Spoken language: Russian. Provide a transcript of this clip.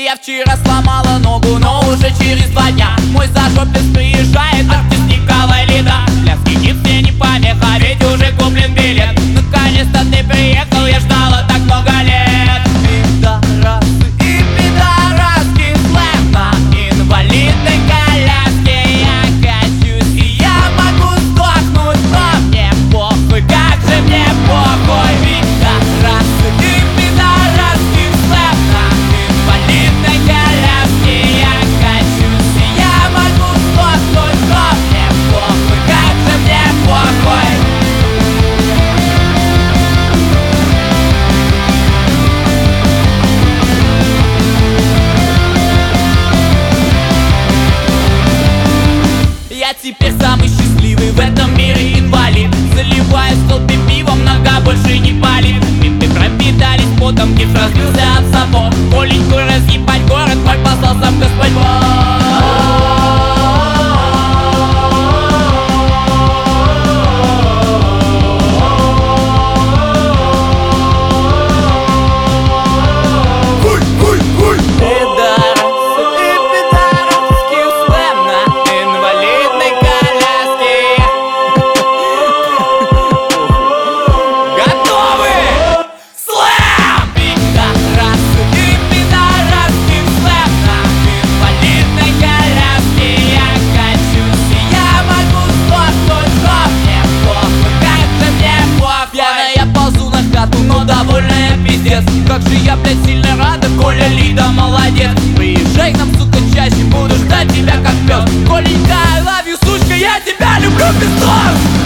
Я вчера сломала ногу, но уже через два дня Мой зажопец приезжал теперь самый счастливый в этом мире инвалид. довольная пиздец. Как же я, блядь, сильно рада, Коля Лида молодец. Приезжай нам, сука, чаще, буду ждать тебя как пес. Коленька, I love you, сучка, я тебя люблю, пиздец